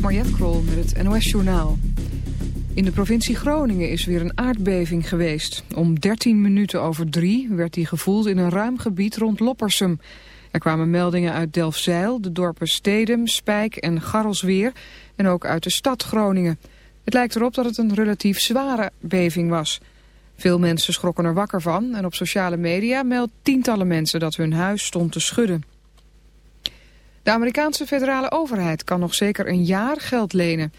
Mariette Krol met het NOS Journaal. In de provincie Groningen is weer een aardbeving geweest. Om 13 minuten over drie werd die gevoeld in een ruim gebied rond Loppersum. Er kwamen meldingen uit Delfzijl, de dorpen Stedem, Spijk en Garrelsweer... en ook uit de stad Groningen. Het lijkt erop dat het een relatief zware beving was. Veel mensen schrokken er wakker van en op sociale media meldt tientallen mensen dat hun huis stond te schudden. De Amerikaanse federale overheid kan nog zeker een jaar geld lenen.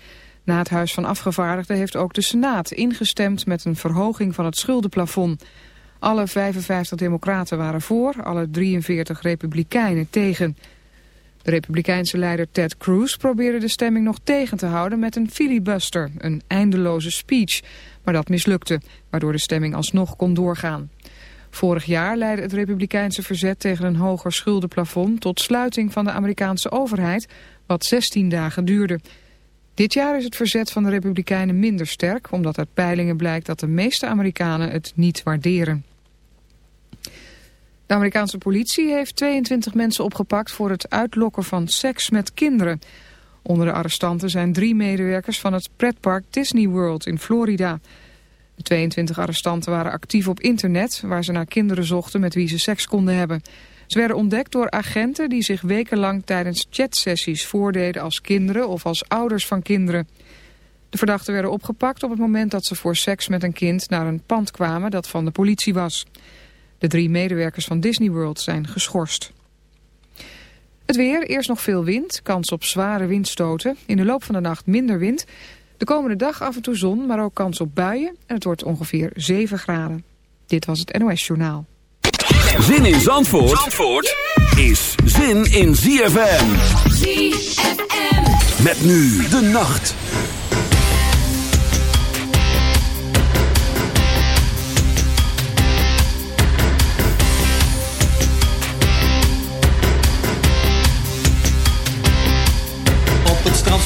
Na het Huis van Afgevaardigden heeft ook de Senaat ingestemd met een verhoging van het schuldenplafond. Alle 55 democraten waren voor, alle 43 republikeinen tegen. De republikeinse leider Ted Cruz probeerde de stemming nog tegen te houden met een filibuster, een eindeloze speech. Maar dat mislukte, waardoor de stemming alsnog kon doorgaan. Vorig jaar leidde het republikeinse verzet tegen een hoger schuldenplafond tot sluiting van de Amerikaanse overheid, wat 16 dagen duurde. Dit jaar is het verzet van de republikeinen minder sterk, omdat uit peilingen blijkt dat de meeste Amerikanen het niet waarderen. De Amerikaanse politie heeft 22 mensen opgepakt voor het uitlokken van seks met kinderen. Onder de arrestanten zijn drie medewerkers van het pretpark Disney World in Florida. De 22 arrestanten waren actief op internet, waar ze naar kinderen zochten met wie ze seks konden hebben. Ze werden ontdekt door agenten die zich wekenlang tijdens chatsessies voordeden als kinderen of als ouders van kinderen. De verdachten werden opgepakt op het moment dat ze voor seks met een kind naar een pand kwamen dat van de politie was. De drie medewerkers van Disney World zijn geschorst. Het weer, eerst nog veel wind, kans op zware windstoten. In de loop van de nacht minder wind. De komende dag af en toe zon, maar ook kans op buien. En het wordt ongeveer 7 graden. Dit was het NOS Journaal. Zin in Zandvoort, Zandvoort is zin in ZFM. ZFM. Met nu de nacht.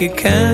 it can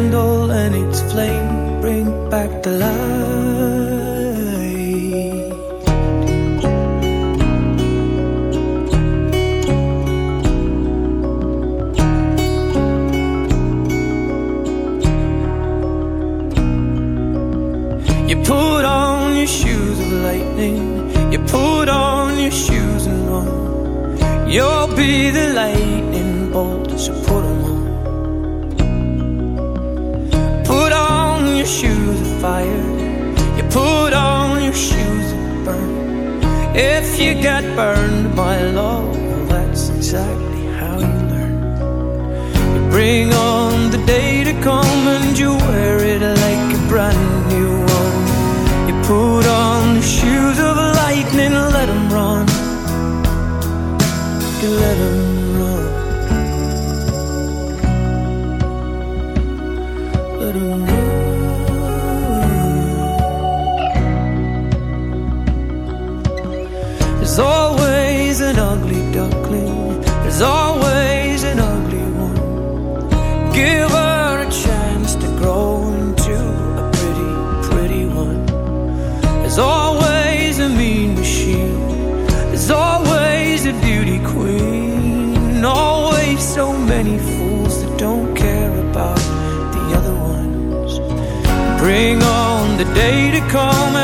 day to come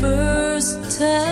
first time.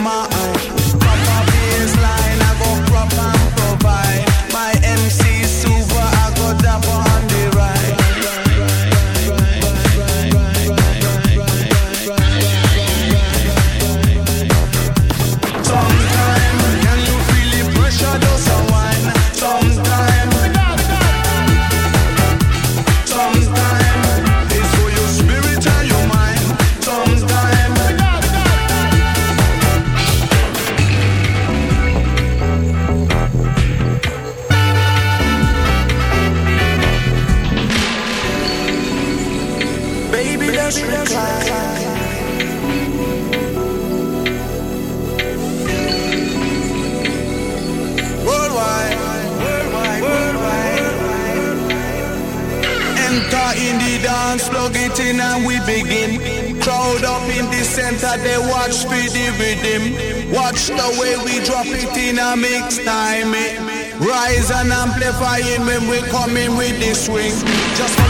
my and when we come in with this swing. Just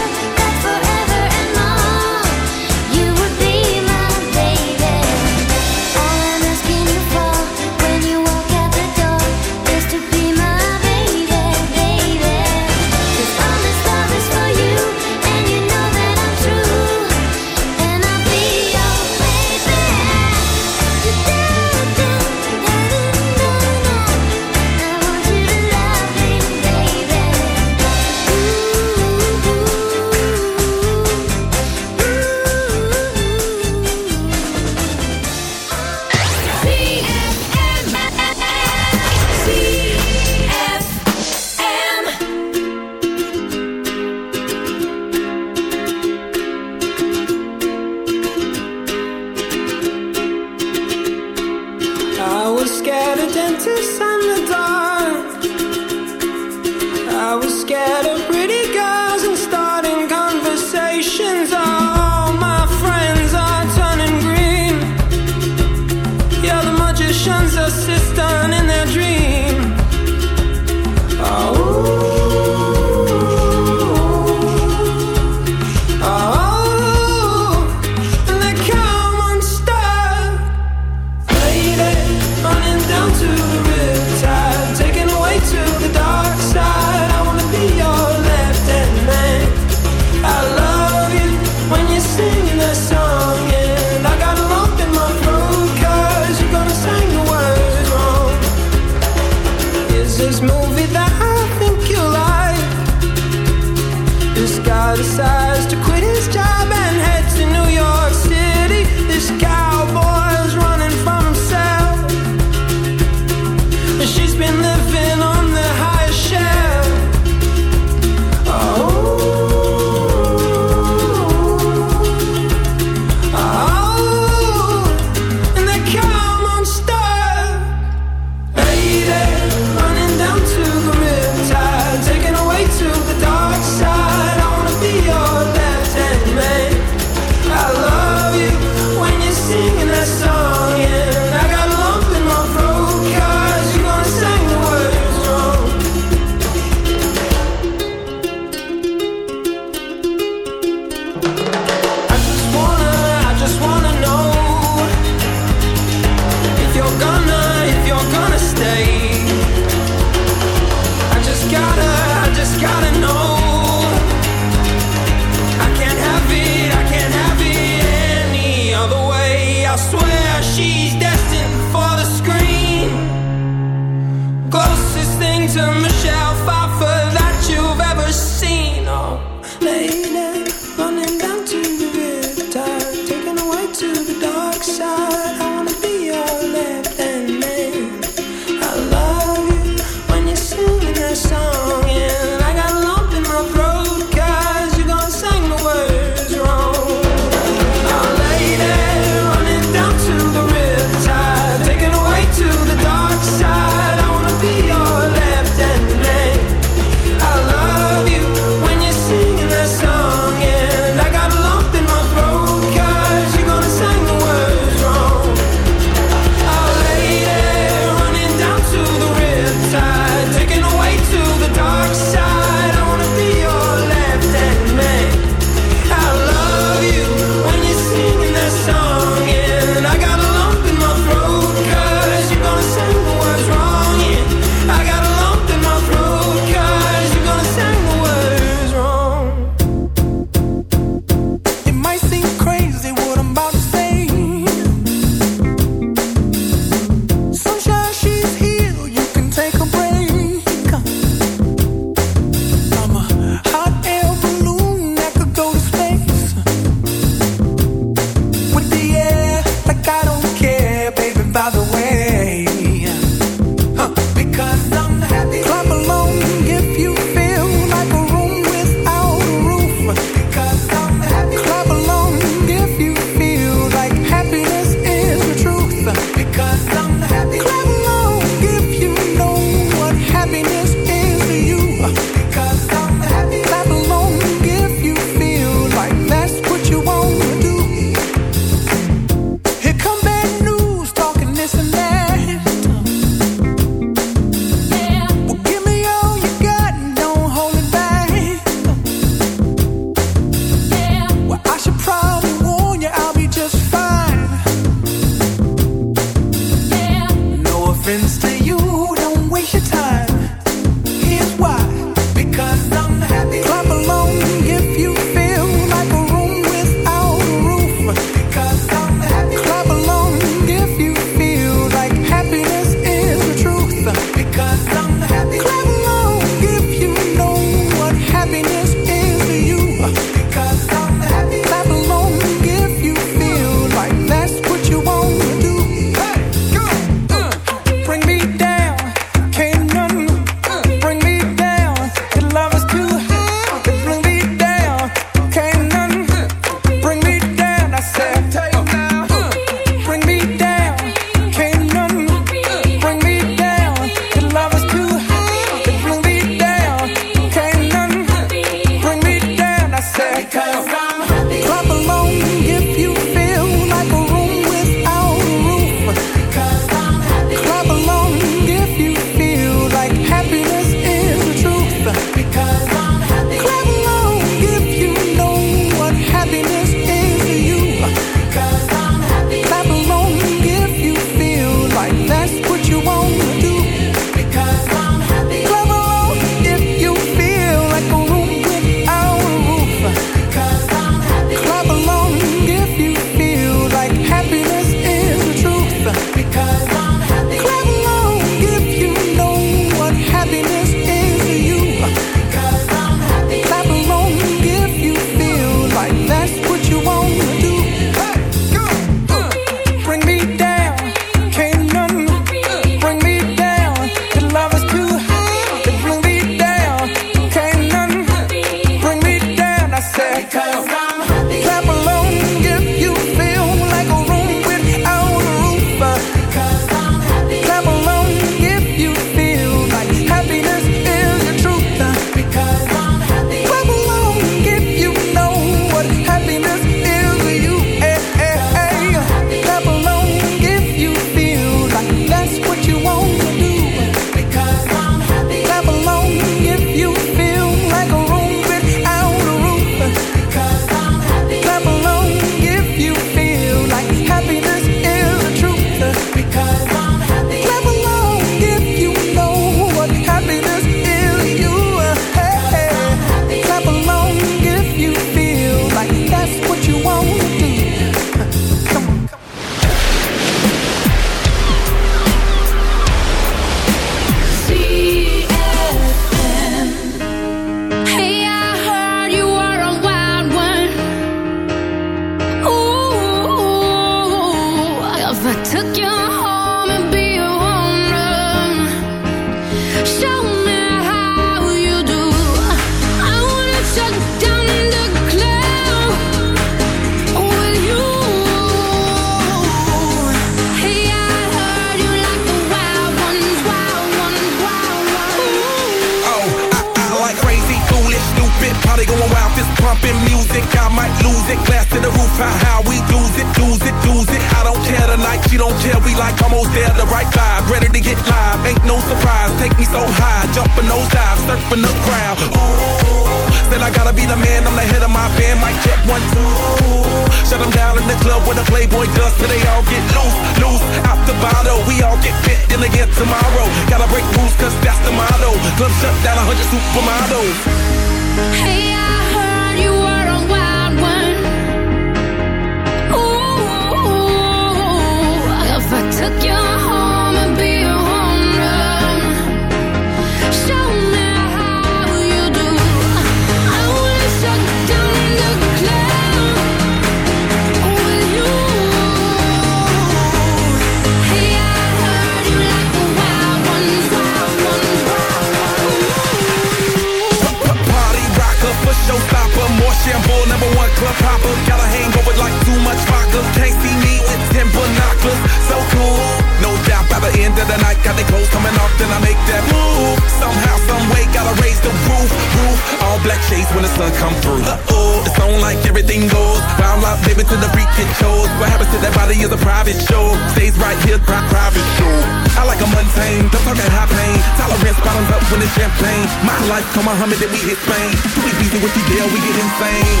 the freak it shows. What happens to that body is a private show. Stays right here, pri- private show. I like a mundane, don't talk that high pain. Tolerance bottoms up when it's champagne. My life, come on, humming, then we hit Spain. We be with you, deal, we get insane.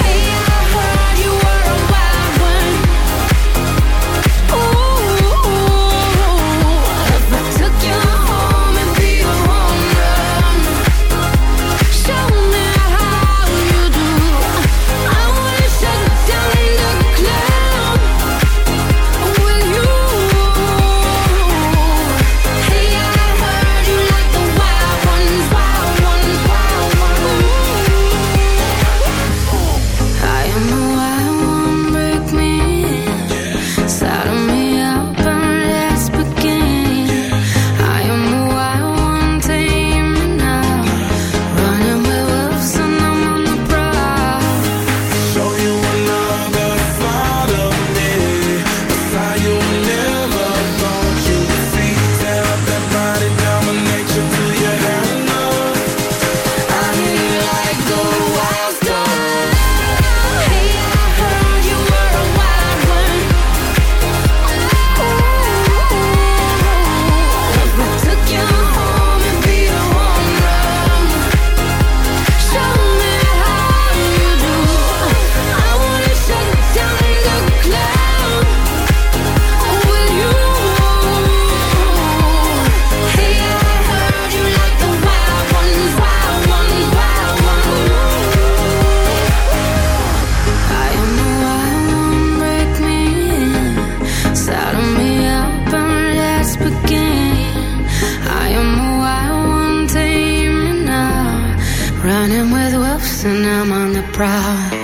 Hey, I heard you were and I'm on the prowl.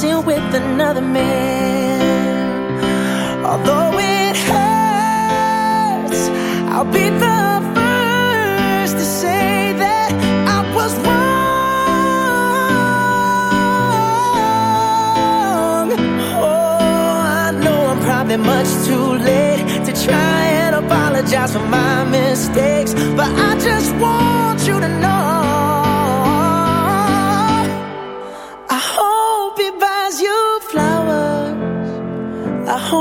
dancing with another man. Although it hurts, I'll be the first to say that I was wrong. Oh, i'm probably much too late to try and apologize for my mistakes. But I just want you to know.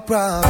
problem.